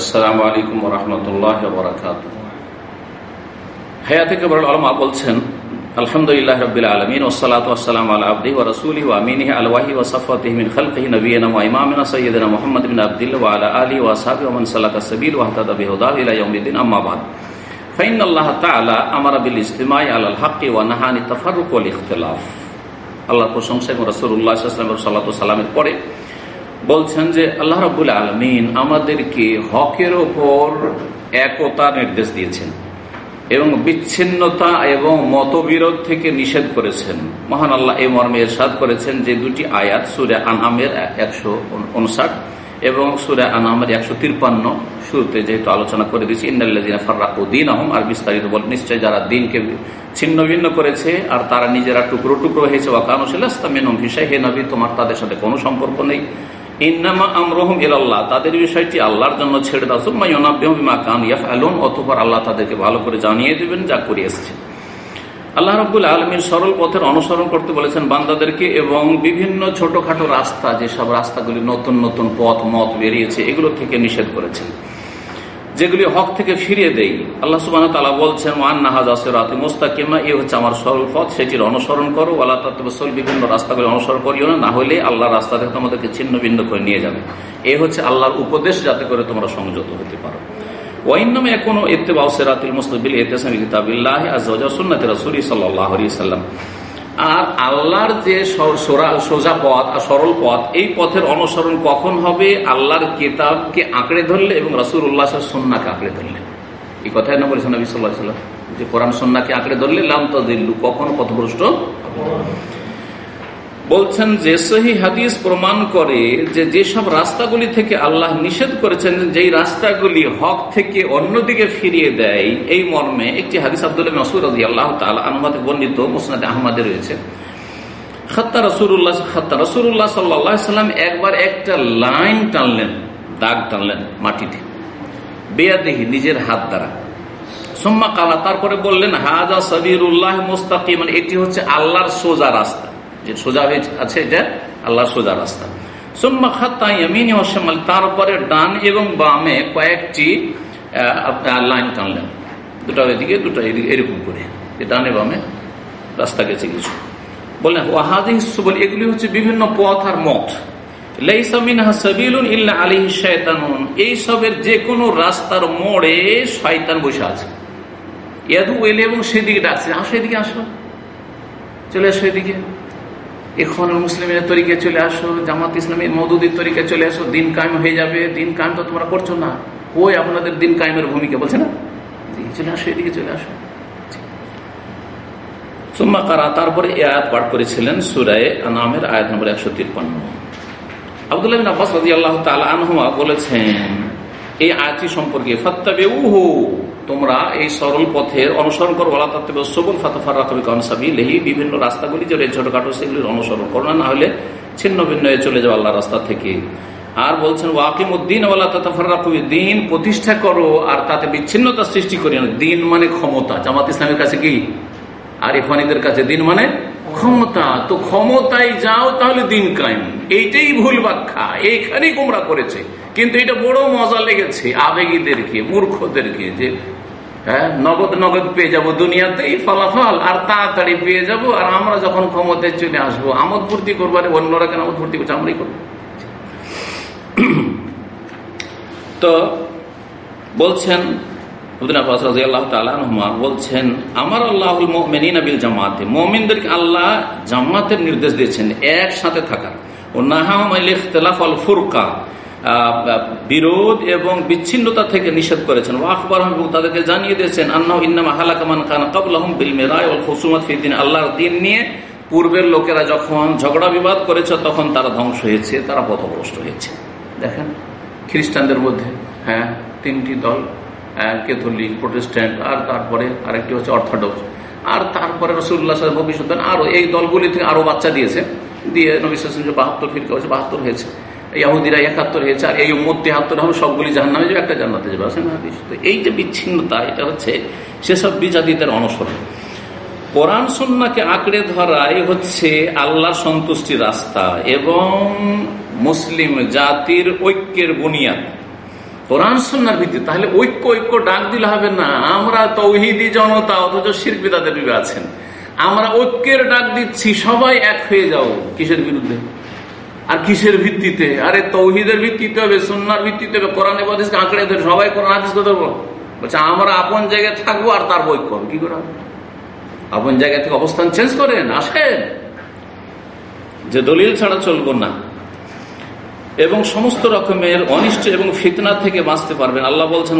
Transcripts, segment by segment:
আসসালামু আলাইকুম রহমতুল্লাহ বরাকাত হায়াতে কেবল আলমা বলছেন, আলহামদুলিল্লাহ রবিল আলমিন ওসালাত ওসালাম আল আব্দি ও রসুলি ও আমিনী আলওয়াহি ও সফতিমিন খলকহি নবীনা ইমামিনা সৈয়দনা মোহাম্মদ বিন আবদুল্লাহ আলা আলী ওয়াসাবি ওমন সাল্লাহ সবিল ওয়াহতাদ বিহুদা ইলাইউমিদ্দিন আম্মাবাদ ফাইন আল্লাহ তালা আমারা বিল ইজতিমাই আল হাক্কি ওয়া নাহানি তফারুক ওয়াল ইখতিলাফ। আল্লাহর প্রশংসা এবং রসুল্লাহ সাল্লামের পরে বলছেন যে আল্লাহ রবুল আলমিন আমাদেরকে হকের ওপর একতা নির্দেশ দিয়েছেন এবং বিচ্ছিন্নতা এবং মতবিরোধ থেকে নিষেধ করেছেন। মহান আল্লাহ এই মর্মে এরশাদ করেছেন যে দুটি আয়াত, সুরে আনামের একশো উনষাট এবং সুরে আনহামের একশো তিরপান্ন শুরুতে যেহেতু আলোচনা করে দিয়েছি ইন্দাল্লাদিনা ফার্রাকু দিন আহম আর বিস্তারিত বল, নিশ্চয় যারা দিনকে ছিন্ন ভিন্ন করেছে আর তারা নিজেরা টুকরো টুকরো হয়েছে ওয়াকানুশিল্লাস্তামিন হিসাই হে নবী তোমার তাদের সাথে কোনো সম্পর্ক নেই। ইন্নামা আমরহম ইল্লাহ তাদের বিষয়টি আল্লাহর জন্য ছেড়ে দাও। সুম্মা কান ইয়াফ আলুন অথবা আল্লাহ তাদেরকে ভালো করে জানিয়ে দেবেন যা করে এসছে। আল্লাহ রব্বুল আলমীর সরল পথের অনুসরণ করতে বলেছেন বান্দাদেরকে এবং বিভিন্ন ছোটখাটো রাস্তা, যেসব রাস্তাগুলি নতুন নতুন পথ, মত বেরিয়েছে, এগুলো থেকে নিষেধ করেছেন। যেগুলি হক থেকে ফিরিয়ে দেই। আল্লাহ সুবাহ তালা বলছেন ওয়ান নাহাজ আসেরাত মোস্তাকিমা এ হচ্ছে আমার সরল পথ সেটির অনুসরণ করো। আল্লাহ তত্ত্বসল বিভিন্ন রাস্তাগুলি অনুসরণ করিও না না হলে আল্লাহ রাস্তা থেকে তোমাদেরকে ছিন্ন ভিন্ন করে নিয়ে যাবে। এ হচ্ছে আল্লাহর উপদেশ, যাতে করে তোমরা সংযত হতে পারো। ওয়াইনামে এখনও ইত্তেবাউ সেরাতিল মুস্তবিল এতেসামি কিতাবিল্লাহ আজওয়াজা সুন্নাতি রাসূলি আলাইহি সাল্লাম আর আল্লাহর যে সোজা পথ আর সরল পথ, এই পথের অনুসরণ কখন হবে? আল্লাহর কেতাবকে আঁকড়ে ধরলে এবং রসুল উল্লাহ সন্নাকে আঁকড়ে ধরলে। এই কথাই না বলেছেন, নবী সাল্লাহ যে কোরআন সন্নাকে আঁকড়ে ধরলে, লাম দিল্লু কখন পথভ্রষ্ট বলছেন যে সহি হাদিস প্রমাণ করে যে যেসব রাস্তাগুলি থেকে আল্লাহ নিষেধ করেছেন, যেই রাস্তাগুলি হক থেকে অন্যদিকে ফিরিয়ে দেয়, এই মর্মে একটি হাদিস আব্দুল মসুর রাজি আল্লাহ তাল আহমদে বর্ণিত, মুসনাদ আহমদে রয়েছে। খাত্তা রসুল্লাহ খাত্তা রসুল্লাহ একবার একটা লাইন টানলেন, দাগ টানলেন মাটিতে। বেয়াদেহি, নিজের হাত দ্বারা। সোম্মা কালা, তারপরে বললেন হাজা সবির উল্লাহ মোস্তাকিম এটি হচ্ছে আল্লাহর সোজা রাস্তা। যে সোজা আছে এটা আল্লাহ সোজা রাস্তা। সোম্মা খাত্তা ইয়ামিনী ওসামাল তারপরে ডান এবং বামে কয়েকটি লাইন টানলেন। দুটা এদিকে দুটা এদিকে, এরকম করে। যে ডানে বামে রাস্তা গেছে কিছু বললেন ওয়াহাদি সুবল, এগুলি হচ্ছে বিভিন্ন পথ আর মঠ এইসবের যে রাস্তার মোড়ে শয়তান বসে আছে। ইয়াদু এলে এবং সেদিকে ডাকছে, আসো এদিকে, আসো। চলে আসো এদিকে। এখন মুসলিমের তরিকে চলে আসো, জামাত ইসলামের মদুদির তরিকে চলে আসো, দিন কায়েম হয়ে যাবে, দিন কায়েম তো তোমরা করছ না। ওই আপনাদের দিন কায়েমের ভূমিকা, বলছে না? চলে আসো, এদিকে চলে আসো। সুম্মা কারা তারপরে এ আয়াত পাঠ করেছিলেন সুরায় নামের আয়াত নম্বর একশো তিরপান্ন আবদুল্লাহ আব্বাস রাজি আল্লাহ তালা আনহুমা বলেছেন, এই আয়াতটি সম্পর্কে ফত্তাবে উহু তোমরা এই সরল পথের অনুসরণ করো আল্লাহ তত্ত্ব সবুল ফাতফার কনসাবি লেহি বিভিন্ন রাস্তাগুলি যে ছোটখাটো, সেগুলির অনুসরণ করো না হলে ছিন্ন ভিন্ন হয়ে চলে যাও আল্লাহ রাস্তা থেকে। আর বলছেন ওয়াকিম উদ্দিন দিন প্রতিষ্ঠা করো আর তাতে বিচ্ছিন্নতা সৃষ্টি করি না। দিন মানে ক্ষমতা। জামাত ইসলামের কাছে কি? আর ইফানিদের কাছে দিন মানে ক্ষমতা। তো ক্ষমতায় যাও তাহলে দিন কায়েম। এইটাই ভুল ব্যাখ্যা। এইখানেই গোমরা করেছে। কিন্তু এটা বড় মজা লেগেছে। আবেগীদেরকে, মূর্খদেরকে, যে হ্যাঁ? নগদ নগদ পেয়ে যাব দুনিয়াতেই ফলাফল, আর তাড়াতাড়ি পেয়ে যাব, আর আমরা যখন ক্ষমতায় চলে আসব, আমদ ফুর্তি করব, আরে অন্যরা কেন আমদ ফুর্তি করছে? আমরাই করব। তো বলছেন বলছেন, আমার আল্লাহুল মেনিনাবিল জামাতে। মমিনদেরকে আল্লাহ জামাতের নির্দেশ দিয়েছেন, একসাথে থাকার। ও আল ফুরকা। বিরোধ এবং বিচ্ছিন্নতা থেকে নিষেধ করেছেন। ওয়াকবর এবং তাদেরকে জানিয়ে দিয়েছেন আন্না ইন্নামা হালাকামান খান কাবুল বিল মেরায় হুসুমত ফিদ্দিন আল্লাহর দিন নিয়ে পূর্বের লোকেরা যখন ঝগড়া বিবাদ করেছে, তখন তারা ধ্বংস হয়েছে, তারা পথভ্রষ্ট হয়েছে। দেখেন, খ্রিস্টানদের মধ্যে হ্যাঁ তিনটি দল ক্যাথলিক, প্রোটেস্ট্যান্ট, আর তারপরে আরেকটি হচ্ছে অর্থোডক্স। আর তারপরে রসুল্লাহ ভবিষ্যৎ আরও এই দলগুলি থেকে আরও বাচ্চা দিয়েছে। দিয়ে নবী বাহাত্তর ফিরকা হয়েছে বাহাত্তর হয়েছে। ইয়াহুদিরা একাত্তর হয়েছে, আর এই উম্মত তেহাত্তর হবে সবগুলি জাহান্নামে যাবে, একটা জান্নাতে যাবে আসেন তো এই যে বিচ্ছিন্নতা, এটা হচ্ছে সেসব বিজাতিদের অনুসরণ কোরআন সন্নাকে আঁকড়ে ধরাই হচ্ছে আল্লাহ সন্তুষ্টির রাস্তা এবং মুসলিম জাতির ঐক্যের বুনিয়াদ। কোরআন সন্ন্যার ভিত্তি তাহলে ঐক্য ঐক্য ডাক দিলে হবে না, আমরা তৌহিদি জনতা, অথচ শিল্পী তাদের আছেন। আমরা ঐক্যের ডাক দিচ্ছি, সবাই এক হয়ে যাও, কিসের বিরুদ্ধে? আর কিসের ভিত্তিতে? আরে তৌহিদের ভিত্তিতে হবে সন্ন্যার ভিত্তিতে হবে, কোরআন আঁকড়ে ধরে, সবাই কোরআন হাদিসকে ধরবো? বলছে, আমরা আপন জায়গায় থাকব আর তার বই করব কি করে আপন জায়গা থেকে অবস্থান চেঞ্জ করেন, আসেন। যে দলিল ছাড়া চলবো না। এবং সমস্ত রকমের অনিষ্ট এবং ফিতনা থেকে বাঁচতে পারবেন। আল্লাহ বলছেন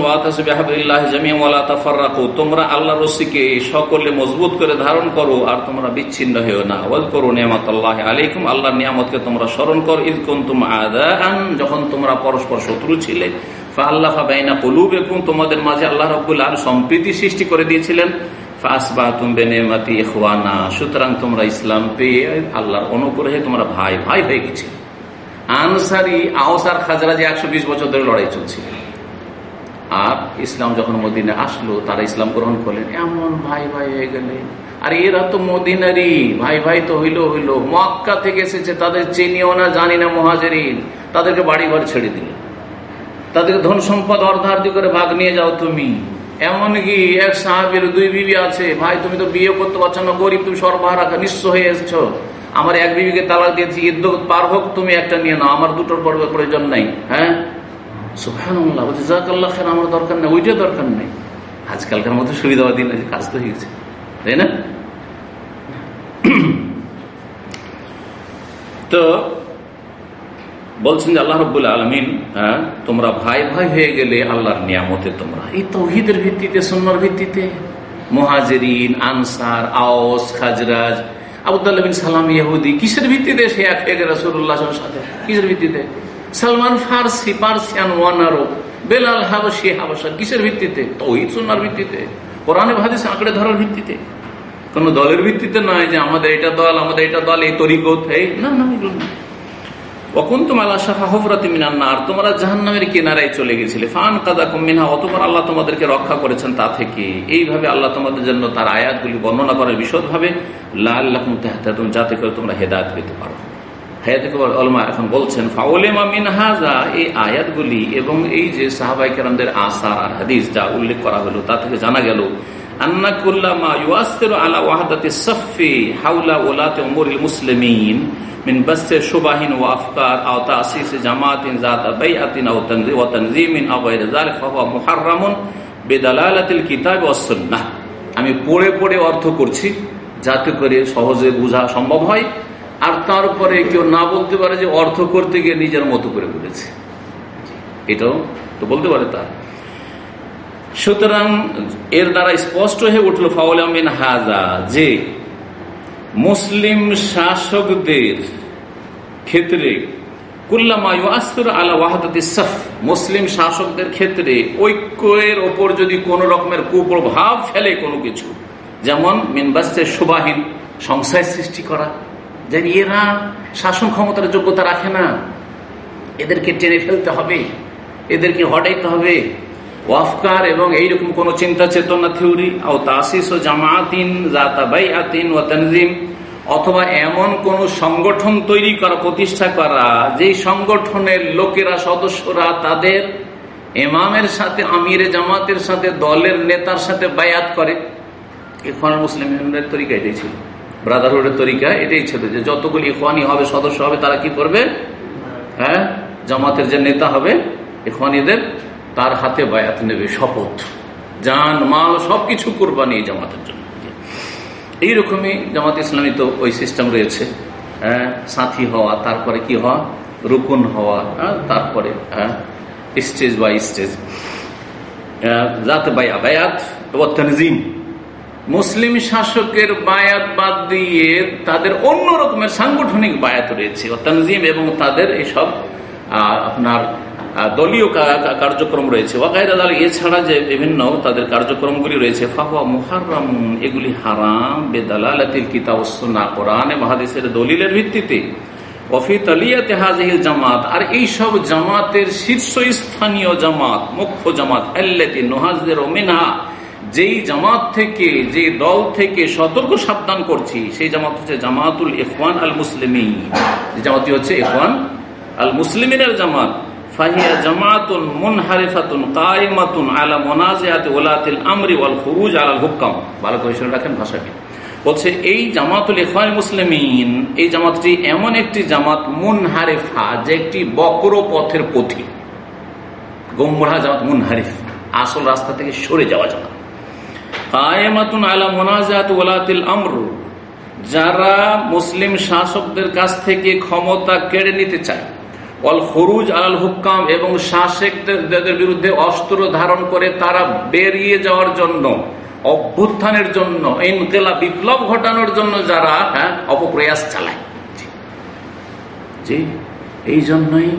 তোমরা আল্লাহ রসিকে সকলে মজবুত করে ধারণ করো আর তোমরা বিচ্ছিন্ন হয়েও না। ওয়াজ করো নিয়ামত আল্লাহ আলাইকুম। আল্লাহ নিয়ামতকে তোমরা স্মরণ করো। ঈদ কুন্তুম আদান যখন তোমরা পরস্পর শত্রু ছিলে আল্লাহ কলুব এবং তোমাদের মাঝে আল্লাহ সম্প্রীতি সৃষ্টি করে দিয়েছিলেন। সুতরাং তোমরা ইসলাম পেয়ে আল্লাহর অনুগ্রহে তোমরা ভাই ভাই হয়ে গেছিলে। আনসারি, আওসার খাজরাজি একশো বিশ বছর ধরে লড়াই চলছিল। আর ইসলাম যখন মদিনে আসলো, তারা ইসলাম গ্রহণ করলেন। এমন ভাই ভাই হয়ে গেলে আর এরা তো মদিনারি ভাই ভাই তো হইল হইল। মক্কা থেকে এসেছে। তাদের চিনিও না, জানি না মহাজেরিন। তাদেরকে বাড়ি ঘর ছেড়ে দিলে। তাদেরকে ধন সম্পদ অর্ধার্ধি করে ভাগ নিয়ে যাও তুমি। এমনকি এক সাহাবির দুই বিবি আছে। ভাই, তুমি তো বিয়ে করতে পারছ না, গরিব, তুমি সরবরাহ নিঃস্ব হয়ে এসছো। আমার এক বিবিকে তালাক দিয়েছি ঈদ পার হোক, তুমি একটা নিয়ে নাও, আমার দুটোর পর্বে প্রয়োজন নাই হ্যাঁ? সুফানুল্লাহ বলছে খান আমার দরকার নেই ওইটা দরকার নেই। আজকালকার মতো সুবিধাবাদী না কাজ তো তাই না? তো, বলছেন যে আল্লাহ রব্বুল আলমিন হ্যাঁ তোমরা ভাই ভাই হয়ে গেলে আল্লাহর নিয়ামতে তোমরা। এই তৌহিদের ভিত্তিতে সন্ন্যার ভিত্তিতে, মহাজেরিন, আনসার, আওস, খাজরাজ আবুদ্দাল্লাবিন সালাম ইহুদি, কিসের ভিত্তিতে সে এক এক রসুল্লাহ সাথে কিসের ভিত্তিতে? Salman Farsi Persian one Arab, Bilal Habshi হাবসা কিসের ভিত্তিতে? তহিদ সুনার ভিত্তিতে। কোরআনে ভাদিস আঁকড়ে ধরার ভিত্তিতে। কোন দলের ভিত্তিতে নয় যে আমাদের এটা দল, আমাদের এটা দল, এই তরিকত, এই না না, এগুলো তোমরা জাহান্নামের চলে গেছিলে। ফান আল্লাহ তোমাদেরকে রক্ষা করেছেন তা থেকে। এইভাবে আল্লাহ তোমাদের জন্য তার আয়াতগুলি বর্ণনা করার বিশদ ভাবে লাল যাতে করে তোমরা হেদায়ত পেতে পারো। এখন বলছেন, ফাউলেমা মিনহাজা এই আয়াতগুলি এবং এই যে সাহাবাই আসার আর হাদিস যা উল্লেখ করা হলো, তা থেকে জানা গেল আলা মিন জামাতিন কিতাব আমি পড়ে পড়ে অর্থ করছি যাতে করে সহজে বোঝা সম্ভব হয়। আর তারপরে কেউ না বলতে পারে যে অর্থ করতে গিয়ে নিজের মতো করে বলেছে। এটাও তো বলতে পারে তা সুতরাং এর দ্বারা স্পষ্ট হয়ে উঠল ফাউল আমিন হাজা যে মুসলিম শাসকদের ক্ষেত্রে মুসলিম শাসকদের ক্ষেত্রে ঐক্যের ওপর যদি কোন রকমের কুপ্রভাব ফেলে কোনো কিছু, যেমন মিনবাসের সুবাহীন, সংশয় সৃষ্টি করা, যে এরা শাসন ক্ষমতার যোগ্যতা রাখে না, এদেরকে টেনে ফেলতে হবে, এদেরকে হটাইতে হবে ওয়াফকার এবং এইরকম কোন চিন্তা চেতনা থিওরি ও তাসিস ও জামাতিন জাতাবাই আতিন ও তনজিম, অথবা এমন কোন সংগঠন তৈরি করা, প্রতিষ্ঠা করা, যেই সংগঠনের লোকেরা, সদস্যরা তাদের এমামের সাথে, আমির জামাতের সাথে, দলের নেতার সাথে বায়াত করে। এখন মুসলিমের তরিকা এটাই ছিল। ব্রাদারহুডের তরিকা এটাই ছিল যে যতগুলি ইফানি হবে, সদস্য হবে, তারা কি করবে? হ্যাঁ জামাতের যে নেতা হবে ইফানিদের তার হাতে বায়াত নেবে শপথ। যান মাল সবকিছু কোরবানি জামাতের জন্য। এইরকমই জামাত ইসলামী তো ওই সিস্টেম রয়েছে। হ্যাঁ, সাথী হওয়া তারপরে কি হওয়া? রুকুন হওয়া হ্যাঁ, তারপরে স্টেজ বাই স্টেজ। যাতে বায়া বায়াত তনজিম। মুসলিম শাসকের বায়াত বাদ দিয়ে তাদের অন্য রকমের সাংগঠনিক বায়াত রয়েছে। তনজিম এবং তাদের এসব আপনার দলীয় কার্যক্রম রয়েছে। এছাড়া যে বিভিন্ন তাদের কার্যক্রমগুলি রয়েছে, ফাহুয়া মুহারাম এগুলি হারাম বেদালাতিল কিতাবসনা কোরআনে মহাদেশের দলিলের ভিত্তিতে। জামাত, আর এইসব জামাতের শীর্ষস্থানীয় জামাত, মুখ্য জামাত নোহাজদের মিনহা, যেই জামাত থেকে, যে দল থেকে সতর্ক সাবধান করছি, সেই জামাত হচ্ছে জামাতুল ইফওয়ান আল মুসলিম জামাতি হচ্ছে ইফওয়ান আল মুসলিমিনের জামাত। ফাহিয়া জামাতুন আলা ওলাতিল বলছে, এই জামাতুল ইফান মুসলিমিন, এই জামাতটি এমন একটি জামাত, মুনহারিফা, যে একটি বক্র পথের পথি। গোমরা জামাত মুনহারিফ, আসল রাস্তা থেকে সরে যাওয়া জামাত। মোনাজাত যারা মুসলিম শাসকদের কাছ থেকে ক্ষমতা কেড়ে নিতে চায় অল হরুজ আল হুকাম এবং শাসকদের বিরুদ্ধে অস্ত্র ধারণ করে তারা বেরিয়ে যাওয়ার জন্য, অভ্যুত্থানের জন্য ইনকেলা বিপ্লব ঘটানোর জন্য যারা হ্যাঁ অপপ্রয়াস চালায়। জি, এই জন্যই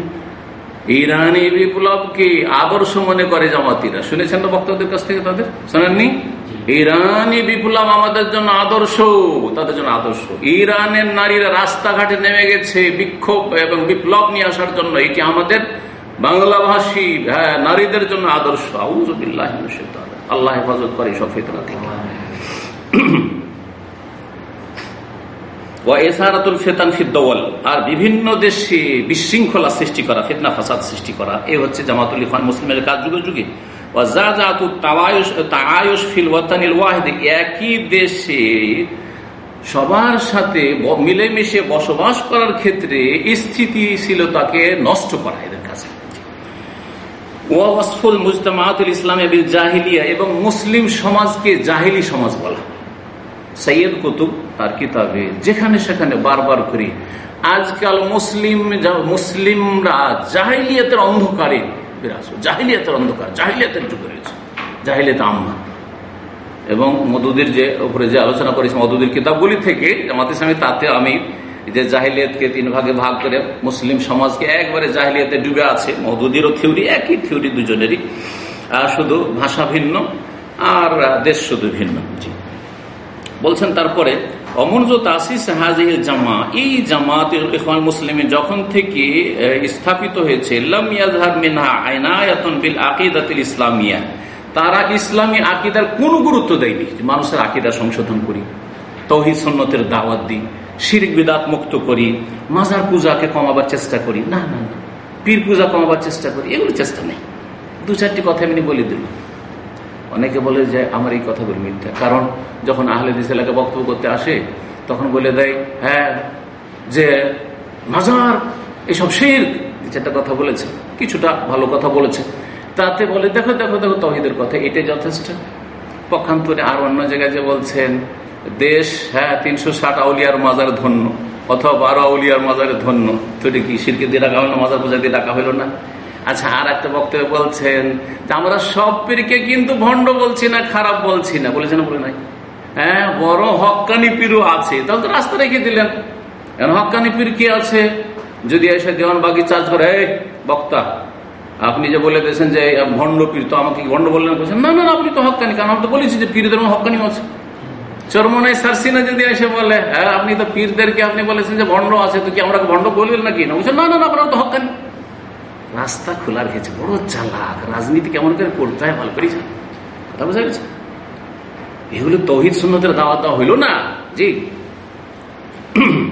ইরানি বিপ্লবকে আদর্শ মনে করে জামাতিরা। শুনেছেন তো বক্তাদের কাছ থেকে তাদের? শোনেননি? ইরানি বিপ্লব আমাদের জন্য আদর্শ, তাদের জন্য আদর্শ। ইরানের নারীরা রাস্তাঘাটে নেমে গেছে বিক্ষোভ এবং বিপ্লব নিয়ে আসার জন্য। এটি আমাদের বাংলা ভাষী হ্যাঁ নারীদের জন্য আদর্শ। আল্লাহ হেফাজত করে সব ফেতনা থেকে ফেতান আর বিভিন্ন দেশে বিশৃঙ্খলা সৃষ্টি করা, ফেতনা ফাসাদ সৃষ্টি করা, এ হচ্ছে জামাতুল ইফান মুসলিমের কাজ যুগে যুগে। একই দেশে সবার সাথে মিলেমিশে বসবাস করার ক্ষেত্রে স্থিতিশীলতাকে নষ্ট করা এদের কাছে। ওয়াসফুল মুজতামাতুল ইসলাম জাহিলিয়া এবং মুসলিম সমাজকে জাহিলি সমাজ বলা সৈয়দ কুতুব তার কিতাবে যেখানে সেখানে বারবার করি, আজকাল মুসলিম, মুসলিমরা জাহিলিয়াতের অন্ধকারে বিরাজ জাহিলিয়াতের অন্ধকার, জাহিলিয়াতের যুগে রয়েছে। জাহিলিয়াত আম্মা এবং মধুদের যে উপরে যে আলোচনা করেছি মধুদের কিতাবগুলি থেকে জামাত ইসলামী তাতে আমি যে জাহিলিয়াতকে তিন ভাগে ভাগ করে মুসলিম সমাজকে একবারে জাহিলিয়াতে ডুবে আছে মধুদিরও থিওরি, একই থিওরি দুজনেরই। শুধু ভাষা ভিন্ন, আর দেশ শুধু ভিন্ন। জি। বলছেন তারপরে জামা, এই মুসলিম যখন থেকে স্থাপিত হয়েছে তারা আকিদার কোনো গুরুত্ব দেয়নি মানুষের আকিদা সংশোধন করি, তহিদ সন্ন্যতের দাওয়াত দিই, শিরিক বিদাত মুক্ত করি, মাজার পূজাকে কমাবার চেষ্টা করি, না না না, পীর পূজা কমাবার চেষ্টা করি, এগুলো চেষ্টা নেই। দু চারটি কথা আমি বলে দিল অনেকে বলে যে আমার এই কথাগুলো মিথ্যা। কারণ যখন আহলে দিস এলাকা বক্তব্য করতে আসে, তখন বলে দেয় হ্যাঁ যে মাজার, এসব শির যেটা কথা বলেছে, কিছুটা ভালো কথা বলেছে। তাতে বলে, দেখো দেখো দেখো, তহিদের কথা, এটাই যথেষ্ট। পক্ষান্তরে আর অন্য জায়গায় যে বলছেন, দেশ হ্যাঁ তিনশো ষাট আউলিয়ার মাজার ধন্য, অথবা বারো আউলিয়ার মাজারে ধন্য। তো এটা কি সিরকে দিয়ে ডাকা হলো মাজার পূজা দিয়ে ডাকা হলো না? আচ্ছা আর একটা বক্তব্য বলছেন যে আমরা সব পীরকে কিন্তু ভণ্ড বলছি না, খারাপ বলছি না? বলেছেন বলে নাই। হ্যাঁ বড় হকানি পীরও আছে। তাহলে তো রাস্তা রেখে দিলেন। এখন হকানি পীর কি আছে? যদি এসে দেওয়ান বাগি চার্জ করে, এই, বক্তা, আপনি যে বলে দিয়েছেন যে ভণ্ড পীর, তো আমাকে ভণ্ড বললেন? বলছেন, না না আপনি তো হকানি। কারণ আমি তো বলেছি যে পীরদের হকানি আছে। চরমনাই সারসিনা যদি এসে বলে হ্যাঁ আপনি তো পীরদেরকে আপনি বলেছেন যে ভণ্ড আছে, তো কি আমরা ভণ্ড বলবেন নাকি? না বলছেন না না, আপনারা তো হকানি। রাস্তা খোলা রেখেছে বড় চালাক। রাজনীতি কেমন করে করতে হয় ভালো করেছে কথা বোঝা গেছে? এগুলো তহিদ সুন্নতের দাওয়া দেওয়া হইল না? জি।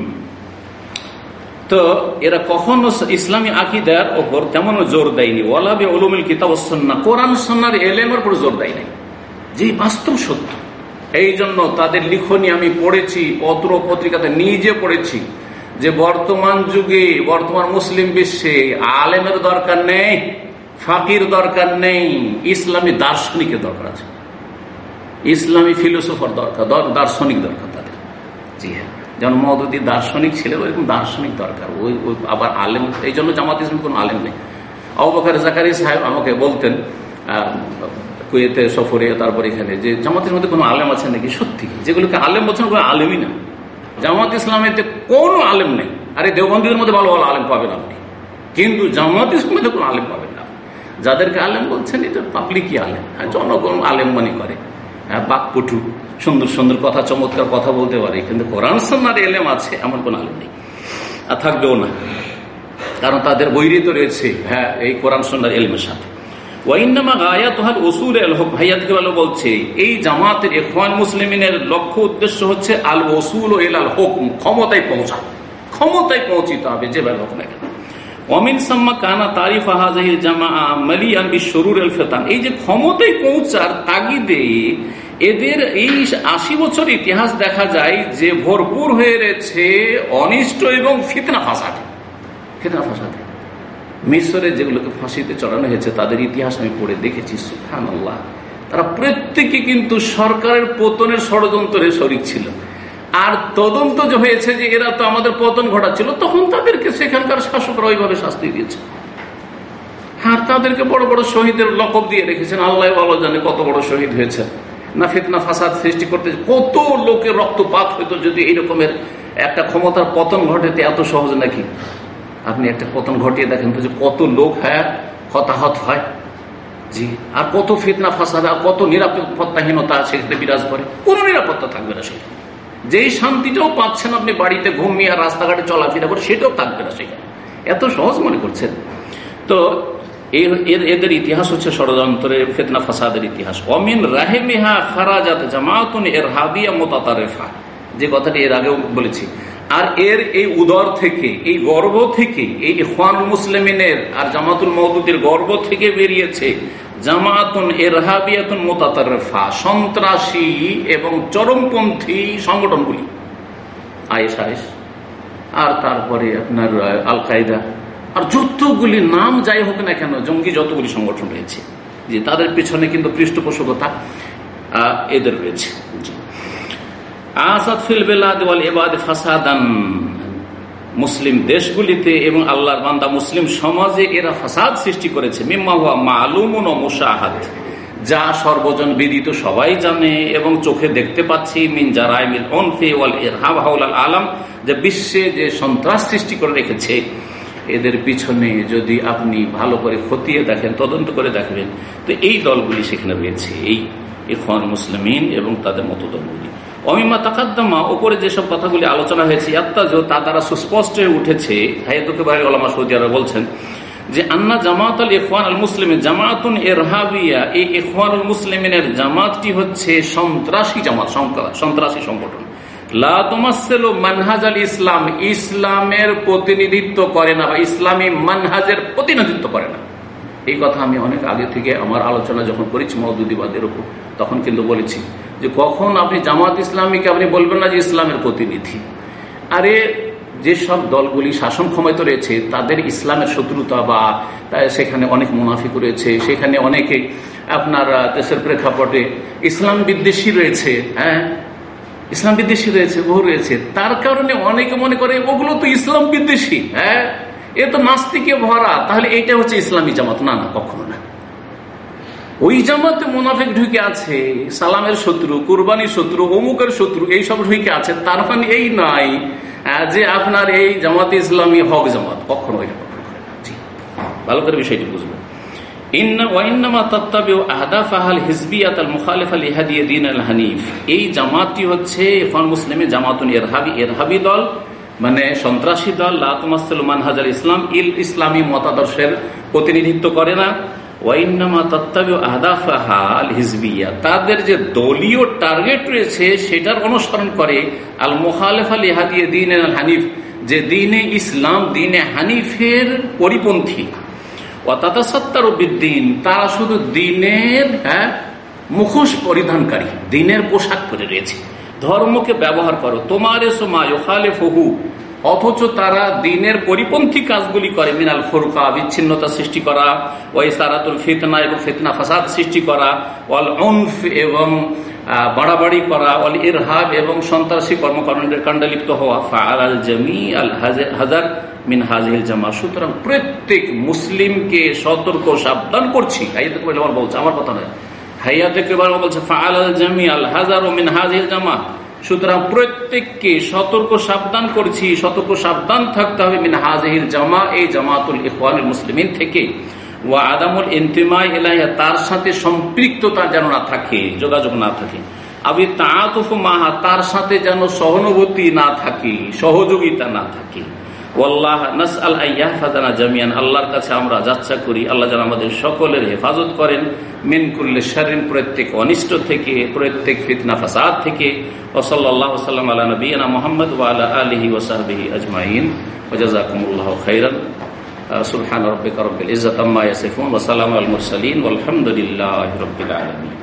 তো এরা কখনো ইসলামী আকিদার ওপর তেমন জোর দেয়নি। ওলাবে ওলুমিল কিতাব সন্না। কোরআন সন্ন্যার এলেমের উপর জোর দেয় নাই। যে বাস্তব সত্য। এই জন্য তাদের লিখনি আমি পড়েছি, পত্র পত্রিকাতে নিজে পড়েছি। যে বর্তমান যুগে, বর্তমান মুসলিম বিশ্বে আলেমের দরকার নেই, ফাকির দরকার নেই, ইসলামী দার্শনিকের দরকার আছে। ইসলামী ফিলোসফার দরকার দার্শনিক দরকার তাদের। জি হ্যাঁ যেমন মদুদি দার্শনিক ছিল ওইরকম দার্শনিক দরকার। ওই ওই আবার আলেম, এই জন্য জামাত ইসলাম কোনো আলেম নেই। আবাকার জাকারি সাহেব আমাকে বলতেন কুয়েতে সফরে, তারপর এখানে, যে জামাতের মধ্যে কোনো আলেম আছে নাকি? সত্যি যেগুলোকে আলেম বলছেন কোনো আলেমই না। জামাত ইসলামেতে কোনো আলেম নেই। আরে দেওবন্দীদের মধ্যে ভালো ভালো আলেম পাবেন আপনি। কিন্তু জামাত ইসলামেতে কোনো আলেম পাবেন না। যাদেরকে আলেম বলছেন, এটা পাবলিকই আলেম। হ্যাঁ জনগণ আলেম মনে করে। হ্যাঁ বাকপটু, সুন্দর সুন্দর কথা, চমৎকার কথা বলতে পারে। কিন্তু কোরআন সন্ন্যার এলেম আছে, এমন কোনো আলেম নেই। আর থাকবেও না। কারণ তাদের বৈরিত রয়েছে। হ্যাঁ এই কোরআন সন্ন্যার এলমের সাথে। বলছে? এই লক্ষ্য উদ্দেশ্য হচ্ছে ও হুকম, ক্ষমতায় ক্ষমতায় হবে হোক না কেন। অমিন কানা তারিফ জামা এল ফেতান। এই যে ক্ষমতায় পৌঁছার তাগিদে এদের এই আশি বছর ইতিহাস দেখা যায় যে ভরপুর হয়ে রয়েছে অনিষ্ট এবং ফিতনা ফাঁসাদ। ফিতনা ফাঁসাদ। মিশরে যেগুলোকে ফাঁসিতে চড়ানো হয়েছে, তাদের ইতিহাস আমি পড়ে দেখেছি সুফান আল্লাহ তারা প্রত্যেকে কিন্তু সরকারের পতনের ষড়যন্ত্রের শরিক ছিল। আর তদন্ত যে হয়েছে যে এরা তো আমাদের পতন ঘটাচ্ছিল, তখন তাদেরকে সেখানকার শাসকরা ওইভাবে শাস্তি দিয়েছে। হ্যাঁ তাদেরকে বড় বড় শহীদের লকব দিয়ে রেখেছেন, আল্লাহ ভালো জানে কত বড় শহীদ হয়েছে। না ফিতনা ফাসাদ সৃষ্টি করতে কত লোকের রক্তপাত হইতো যদি এইরকমের একটা ক্ষমতার পতন ঘটেতে এত সহজ নাকি? আপনি একটা পতন ঘটিয়ে দেখেন যে কত লোক হ্যাঁ হতাহত হয়। জি, আর কত ফিতনা, ফাসাদ, আর কত নিরাপত্তাহীনতা সেখানে বিরাজ করে। কোনো নিরাপত্তা থাকবে না সেখানে। যেই শান্তিটাও পাচ্ছেন আপনি বাড়িতে ঘুমিয়ে আর রাস্তাঘাটে চলাফেরা করে, সেটাও থাকবে না সেখানে। এত সহজ মনে করছেন? তো এর এদের ইতিহাস হচ্ছে ষড়যন্ত্রের ফেতনা, ফাসাদের ইতিহাস। অমিন রাহেমিহা খারাজাত জামাতুন এর হাবিয়া মোতাতারেফা। যে কথাটি এর আগেও বলেছি। আর এর এই উদর থেকে, এই গর্ব থেকে, এই ইফান মুসলিমিনের আর জামাতুল মহদুদের গর্ব থেকে বেরিয়েছে জামাতুন এরহাবিয়াতুন মোতাতারেফা সন্ত্রাসী এবং চরমপন্থী সংগঠনগুলি। আয়েস আয়েস আর তারপরে আপনার আল কায়দা আর যতগুলি নাম যাই হোক না কেন, জঙ্গি যতগুলি সংগঠন রয়েছে, যে তাদের পেছনে কিন্তু পৃষ্ঠপোষকতা এদের রয়েছে। আসাদ মুসলিম দেশগুলিতে এবং আল্লাহর বান্দা মুসলিম সমাজে এরা ফাসাদ সৃষ্টি করেছে। মিম্মা হুয়া মালুমুন মুশাহাদ। যা সর্বজন বিদিত সবাই জানে এবং চোখে দেখতে পাচ্ছি। মিন জারাই মিন অনফে ওয়াল ইরহাব হাউল আলম। যে বিশ্বে যে সন্ত্রাস সৃষ্টি করে রেখেছে। এদের পিছনে যদি আপনি ভালো করে খতিয়ে দেখেন, তদন্ত করে দেখবেন, তো এই দলগুলি সেখানে রয়েছে। এই ইফান মুসলিমিন এবং তাদের মতো দলগুলি অমিমা তাকাদ্দামা ওপরে যেসব কথাগুলি আলোচনা হয়েছে আত্মাজ তা দ্বারা সুস্পষ্ট হয়ে উঠেছে হায়াতুকে ভাই ওলামা সৌদি বলছেন যে, আন্না জামাত আল ইফান আল মুসলিমের জামাতুন এরহাবিয়া এই ইফান আল মুসলিমের জামাতটি হচ্ছে সন্ত্রাসী জামাত সন্ত্রাসী সংগঠন। মানহাজ আল ইসলাম, ইসলামের প্রতিনিধিত্ব করে না বা ইসলামী মানহাজের প্রতিনিধিত্ব করে না। এই কথা আমি অনেক আগে থেকে আমার আলোচনা যখন করেছি মহদুদিবাদের উপর, তখন কিন্তু বলেছি যে কখন আপনি জামাত ইসলামীকে আপনি বলবেন না যে ইসলামের প্রতিনিধি। আরে যেসব দলগুলি শাসন ক্ষমতা রয়েছে, তাদের ইসলামের শত্রুতা বা সেখানে অনেক মুনাফিক রয়েছে, সেখানে অনেকে আপনার দেশের প্রেক্ষাপটে ইসলাম বিদ্বেষী রয়েছে হ্যাঁ? ইসলাম বিদ্বেষী রয়েছে, বহু রয়েছে। তার কারণে অনেকে মনে করে, ওগুলো তো ইসলাম বিদ্বেষী হ্যাঁ? এ তো নাস্তিকে ভরা, তাহলে এইটা হচ্ছে ইসলামী জামাত। না না, কখনো না। ওই জামাতে মোনাফেক ঢুকে আছে, সালামের শত্রু, কুরবানির শত্রু, অমুকের শত্রু এইসব ঢুকে আছে, তার মানে এই নাই যে আপনার এই জামাত ইসলামী হক জামাত, কখনো এটা কখনো ভালো করে বিষয়টি বুঝবেন এই জামাতটি হচ্ছে জামাতুন এরহাবি এরহাবি দল মানে সন্ত্রাসী দল লাতমাসমান হাজার ইসলাম, ইল ইসলামী মতাদর্শের প্রতিনিধিত্ব করে না। তাদের যে দলীয় টার্গেট রয়েছে, সেটার অনুসরণ করে আল মোহালেফ আল ইহাদিয়ে দিন হানিফ, যে দিনে ইসলাম, দিনে হানিফের পরিপন্থী। অতাতাসত্তার বিদ্দিন, তারা শুধু দিনের হ্যাঁ মুখোশ পরিধানকারী, দিনের পোশাক পরে রয়েছে। ধর্মকে ব্যবহার করো। তোমার ফহু অথচ তারা দিনের পরিপন্থী কাজগুলি করে, মিনাল ফরুকা, বিচ্ছিন্নতা সৃষ্টি করা, ওই সারাতুল ফিতনা এবং ফিতনা ফাসাদ সৃষ্টি করা অল অনফ এবং বাড়াবাড়ি করা অল ইরহাব এবং সন্ত্রাসী কর্মকাণ্ডের কাণ্ডলিপ্ত হওয়া ফাল আল জমি আল হাজার মিন হাজিল জামা সুতরাং প্রত্যেক মুসলিমকে সতর্ক সাবধান করছি। আমার বলছে, আমার কথা নয়। হাইয়াতে বলছে আল জামি আল হাজার ও মিন সুতরাং প্রত্যেককে সতর্ক সাবধান সতর্ক সাবধান থাকতে হবে জামা, এই জামাতুল থেকে। তার সাথে সম্পৃক্ততা যেন না থাকে, যোগাযোগ না থাকে। আবি তাঁতুফ মাহা, তার সাথে যেন সহানুভূতি না থাকে, সহযোগিতা না থাকে। জামিয়ান, আল্লাহর কাছে আমরা যাচ্ছা করি, আল্লাহ যেন আমাদের সকলের হেফাজত করেন। মিনকুল্লে শারিন প্রত্যেক অনিষ্ট থেকে প্রত্যেক ফিতনা ফাসাদ থেকে۔ ওসল্লাহ সাল্লাম আল্লাহ নবীনা মোহাম্মদ ওয়ালা আলহি ওসাহবিহি আজমাইন ওজাকুমুল্লাহ খৈরান সুবহান রব্বিকা রব্বিল ইজ্জাত আম্মা ইয়াসিফুন ওয়া সালামু আল মুরসালিন ওয়ালহামদুলিল্লাহি রাব্বিল আলামিন